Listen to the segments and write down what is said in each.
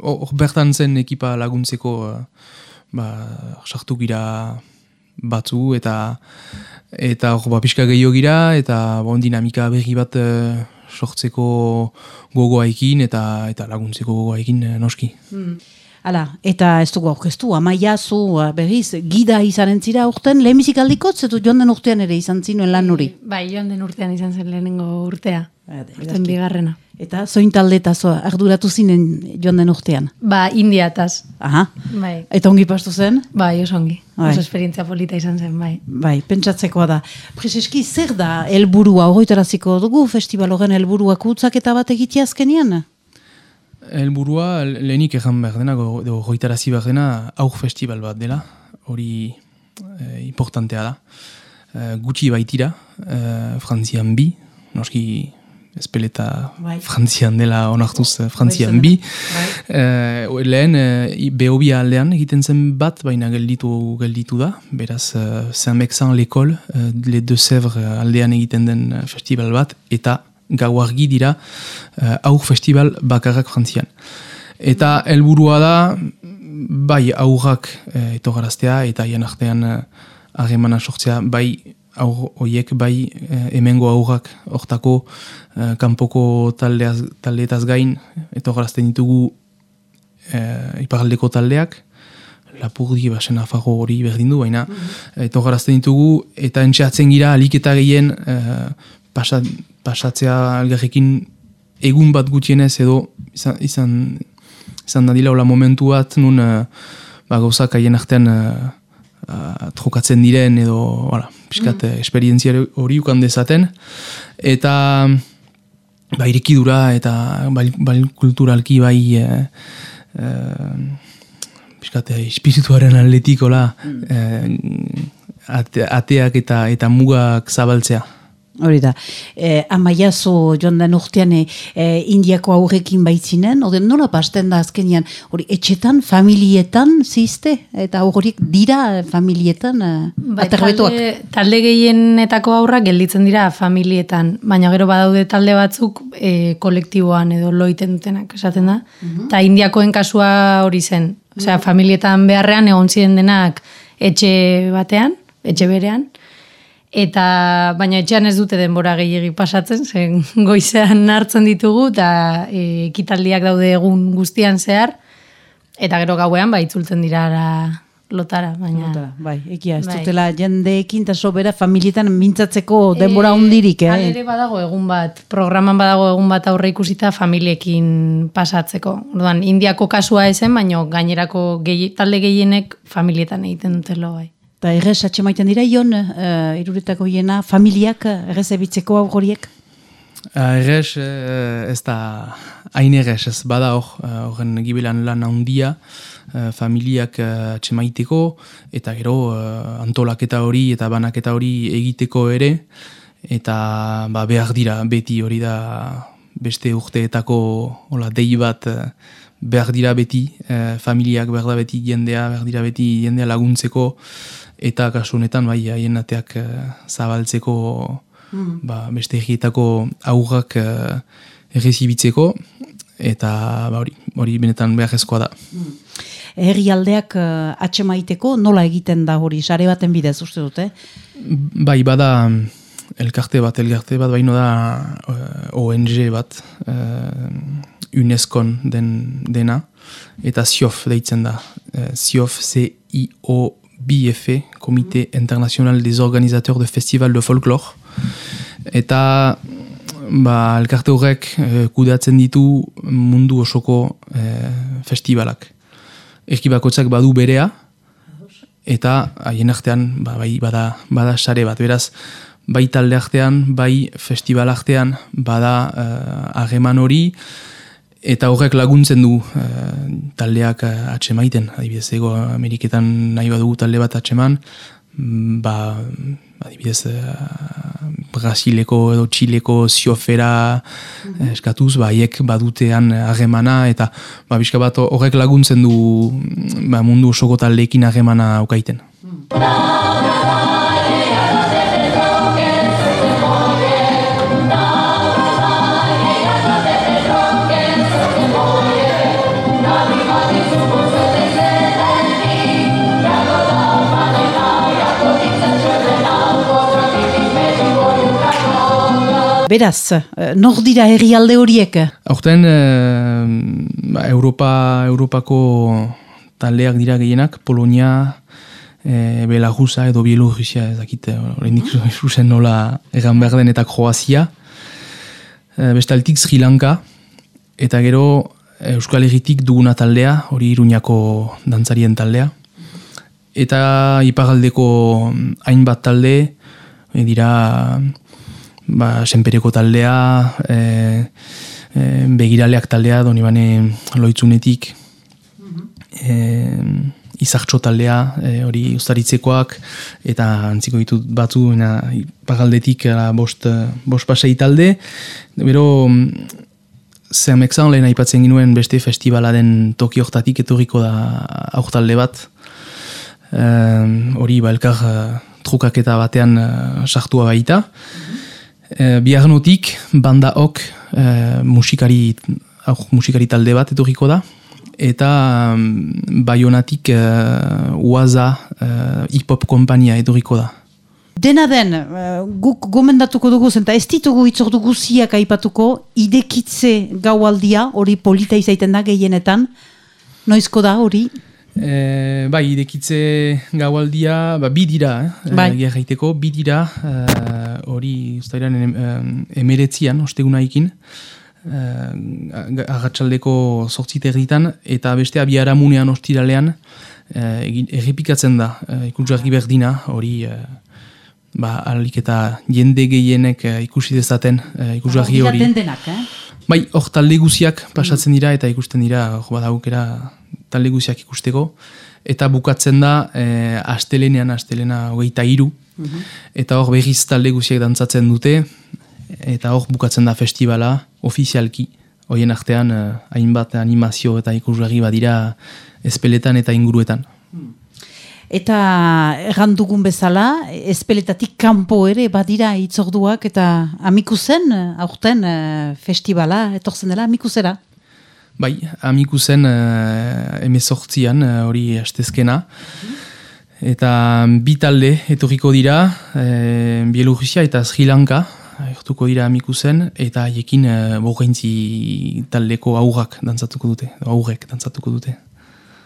hor bertan zen ekipa laguntzeko uh, ba, sartu gira batzu eta eta hor ba, pixka gehiago gira eta bon dinamika berri bat uh, sortzeko gogoaikin eta eta laguntzeko gogoaikin noski. Hmm. Hala, eta ez dugu aurkeztu, amaia zu berriz, gida izanen zira urten, lehemizik aldikot, zetu joan den urtean ere izan zinuen lan hori? Bai, joan den urtean izan zen lehenengo urtea, urten bigarrena. Eta zoin talde eta zo, arduratu zinen joan den urtean? Ba, indiataz. Aha, bai. eta ongi pastu zen? Bai, oso ongi, bai. oso esperientzia polita izan zen, bai. Bai, pentsatzekoa da. Prezeski, zer da helburua horretaraziko dugu festival horren helburua kutzak eta bat egitea azkenian? Elburua, lehenik egan behar dena, goitarazi behar dena, aur festival bat dela, hori e, importantea da. E, gutxi baitira, e, frantzian bi, noski espeleta bai. frantzian dela onartuz bai, frantzian bi. Bai. E, lehen, e, behobia aldean egiten zen bat, baina gelditu gelditu da, beraz, e, Saint-Mexan l'Ecole, e, Le Deux Sèvres aldean egiten den festival bat, eta gau argi dira uh, aur festival bakarrak frantzian. Eta helburua da, bai aurrak uh, etogaraztea eta hien artean uh, sortzea, bai aur hoiek, bai uh, emengo aurrak hortako uh, kanpoko taldeaz, taldeetaz gain etogarazten ditugu uh, iparaldeko taldeak, lapurdi basen afago hori berdin du, baina mm -hmm. etogarazten ditugu eta entxeatzen gira aliketa gehien pasat, pasatzea algarrekin egun bat gutienez edo izan, izan, izan da dila momentu bat nun uh, ba, gauzak aien artean uh, trokatzen diren edo wala, piskat, mm. esperientzia hori ukan dezaten eta ba, irikidura eta bal, bal kulturalki bai uh, uh, piskat, espirituaren atletikola mm. ateak eta, eta mugak zabaltzea Hori da, eh, amaiazo joan den urtean eh, indiako aurrekin baitzinen, hori nola pasten da azkenian, hori etxetan, familietan zizte, eta horiek dira familietan eh, bai, Talde, talde gehienetako aurrak gelditzen dira familietan, baina gero badaude talde batzuk eh, kolektiboan edo loiten dutenak, esaten da, mhm. eta indiakoen kasua hori zen, osea, mhm. familietan beharrean egon ziren denak etxe batean, etxe berean, Eta baina etxean ez dute denbora gehiegi pasatzen, zen goizean hartzen ditugu eta e, ekitaldiak daude egun guztian zehar eta gero gauean bai itzultzen dira lotara, baina lotara, bai, ekia ez bai. dutela jendeekin ta sobera familietan mintzatzeko denbora hondirik, e, eh. ere badago egun bat, programan badago egun bat aurre ikusita familiekin pasatzeko. Orduan, Indiako kasua esen, baina gainerako gehi, talde gehienek familietan egiten dutelo bai. Eta errez atxe maiten dira, Ion, uh, iruretako hiena, familiak errez ebitzeko hau goriek? Uh, errez uh, ez da hain errez, ez bada hor, horren uh, gibelan lan handia, uh, familiak uh, atxe maiteko, eta gero uh, antolaketa hori eta banaketa hori egiteko ere, eta ba, behar dira beti hori da beste urteetako hola, dei bat behar dira beti, uh, familiak behar da beti jendea, behar dira beti jendea laguntzeko, eta kasu honetan bai haien ateak uh, zabaltzeko mm. ba, beste egietako aurrak uh, errezibitzeko eta ba, hori, hori benetan behar ezkoa da. Mm. Herri aldeak uh, atxemaiteko nola egiten da hori, sare baten bidez uste dute? Bai, bada elkarte bat, elkarte bat baino da uh, ONG bat uh, UNESCO den, dena eta SIOF deitzen da. Uh, SIOF, C-I-O BIF, Comité International des Organisateurs de Festival de Folklore. Eta ba, elkarte horrek eh, kudatzen ditu mundu osoko eh, festivalak. Erki bakotzak badu berea, eta haien artean ba, bai, bada, bada sare bat. Beraz, bai talde artean, bai festival artean, bada eh, hori, Eta horrek laguntzen du e, taldeak uh, atxemaiten, adibidez, ego Ameriketan nahi badugu talde bat atxeman, mm, ba, adibidez, uh, Brasileko edo Txileko ziofera mm eskatuz, ba, hiek badutean harremana, eta ba, bizka bat horrek laguntzen du ba, mundu osoko taldeekin harremana aukaiten. Mm. Beraz, eh, nor dira herrialde horiek? Aurten, ba, Europa, Europako taldeak dira gehienak, Polonia, e, Belarusa edo Bielorrusia ezakit, horrendik zuzen nola egan behar den eta Kroazia. E, bestaltik Sri Lanka, eta gero Euskal Herritik duguna taldea, hori Iruñako dantzarien taldea. Eta ipagaldeko hainbat talde, e, dira ba, senpereko taldea, e, e, begiraleak taldea, doni bane loitzunetik, e, izartxo taldea, e, hori ustaritzekoak, eta antziko ditut batzu, ena, pagaldetik bost, bost pasei talde, bero, Zermekzan lehen aipatzen ginuen beste festivala den toki hortatik etorriko da aurtalde bat. Hori, ba, elkar trukaketa batean sartua baita. Mm -hmm. banda ok uh, musikari, musikari talde bat etorriko da. Eta um, baionatik uh, uaza uh, hip-hop kompania etorriko da. Dena den, guk gomendatuko dugu zen, eta ez ditugu itzordu guziak aipatuko, idekitze gaualdia, hori polita izaiten da gehienetan, noizko da hori? E, bai, idekitze gaualdia, ba, bi dira, eh? bai. e, bi dira, eh, hori e, ustairan emeretzian, osteguna ikin, e, agatsaldeko sortziterritan, eta beste abiara munean ostiralean, e, errepikatzen da, e, ikusgarri berdina, hori... E, ba, alik eta jende gehienek ikusi dezaten e, ikusgarri hori. eh? Bai, hor talde guziak pasatzen dira eta ikusten dira, jo, badaukera talde guziak ikusteko, eta bukatzen da e, astelenean, astelena hogeita iru, mhm. eta hor behiz talde guziak dantzatzen dute, eta hor bukatzen da festivala, ofizialki, hoien artean eh, hainbat animazio eta ikusgarri badira espeletan eta inguruetan. Hmm. Eta errandugun bezala, espeletatik kanpo ere badira itzorduak eta amiku zen, aurten eh, festivala, etorzen dela amikuzera? Bai, amiku zen uh, emezortzian uh, hori astezkena. Eta bi talde etorriko dira, uh, Bielorrusia eta Sri Lanka, ertuko dira amiku zen, eta haiekin uh, taldeko aurrak dantzatuko dute, aurrek dantzatuko dute.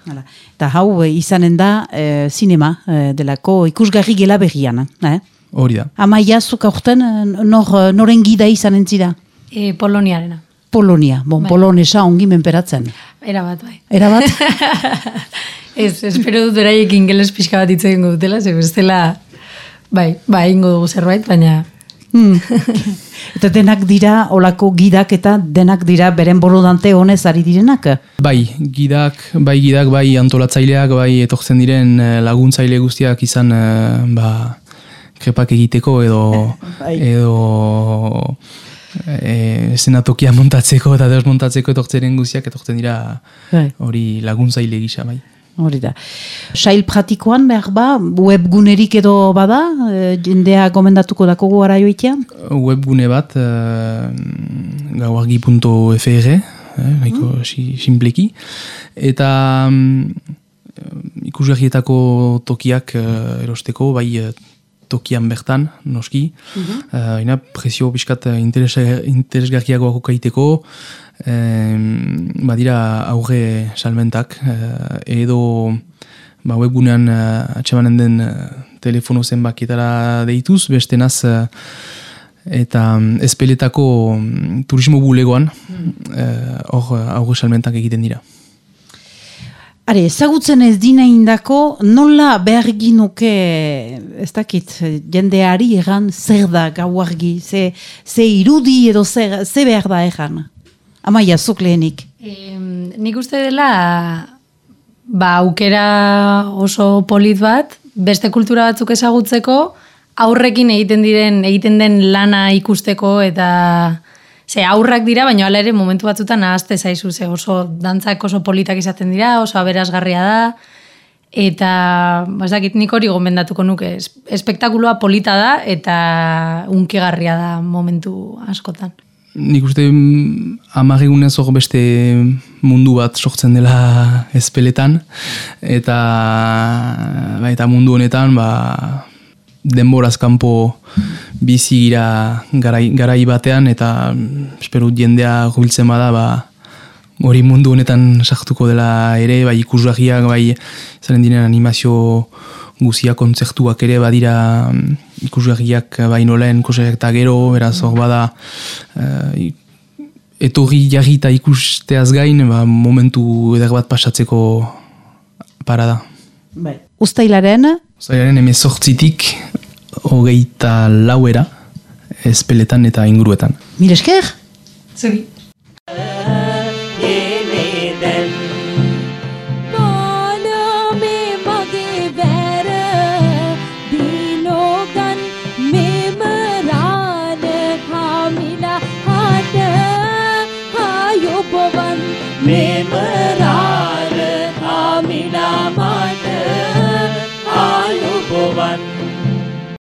Hala. Eta hau izanen da e, sinema delako ikusgarri gela berrian. Eh? Hori da. Amaia, zuk aurten nor, noren gida izanen zira? E, Poloniarena. Polonia, bon, bai. polonesa ongi menperatzen. Era bat, bai. Era bat? ez, espero dut beraiek ingeles pixka bat itzen dutela, ze bestela, bai, bai, ingo dugu zerbait, baina... Hmm. eta denak dira, olako gidak eta denak dira beren borodante honez ari direnak? Bai, gidak, bai gidak, bai antolatzaileak, bai etortzen diren eh, laguntzaile guztiak izan, eh, ba, krepak egiteko edo... bai. edo e, senatokia montatzeko eta desmontatzeko etortzeren guziak etortzen dira bai. hori laguntzaile gisa bai. Hori da. Sail pratikoan behar ba, webgunerik edo bada, e, jendea gomendatuko dako gara joitea? Webgune bat, e, gauargi.fr, e, mm. simpleki, eta mm, ikusgarrietako tokiak erosteko, bai tokian bertan, noski. Mm -hmm. uh, presio biskat eh, interesgarriagoako kaiteko, badira aurre salmentak, uh, edo ba, webgunean uh, atxemanen den uh, telefono zenbakitara deituz, beste naz, uh, eta um, espeletako um, turismo bulegoan, hor mm. uh, aurre salmentak egiten dira. Are, ezagutzen ez dina indako, nola behar ginuke, ez dakit, jendeari egan zer da gau argi, ze, ze irudi edo zer, ze behar da egan? Amaia, zuk lehenik. E, nik uste dela, ba, aukera oso polit bat, beste kultura batzuk ezagutzeko, aurrekin egiten diren, egiten den lana ikusteko eta Ze aurrak dira, baina hala ere momentu batzutan ahazte zaizu, ze oso dantzak oso politak izaten dira, oso aberazgarria da, eta bazakit nik hori gomendatuko nuke, espektakuloa polita da, eta unkigarria da momentu askotan. Nik uste mm, amagigunez hor beste mundu bat sortzen dela ezpeletan, eta, ba, eta mundu honetan ba, denboraz kanpo bizi gira garai, garai batean eta mm, espero jendea jubiltzen bada ba, hori mundu honetan sartuko dela ere, bai ikusgarriak, bai zaren diren animazio guzia kontzertuak ere badira mm, ikusgarriak bai nolen kontzertak eta gero, beraz hor bada eh, etorri jarri eta ikusteaz gain, ba, momentu eder bat pasatzeko parada. Bai. Uztailaren, Zailaren emezortzitik hogeita lauera, espeletan eta inguruetan. mil esker? Zuri.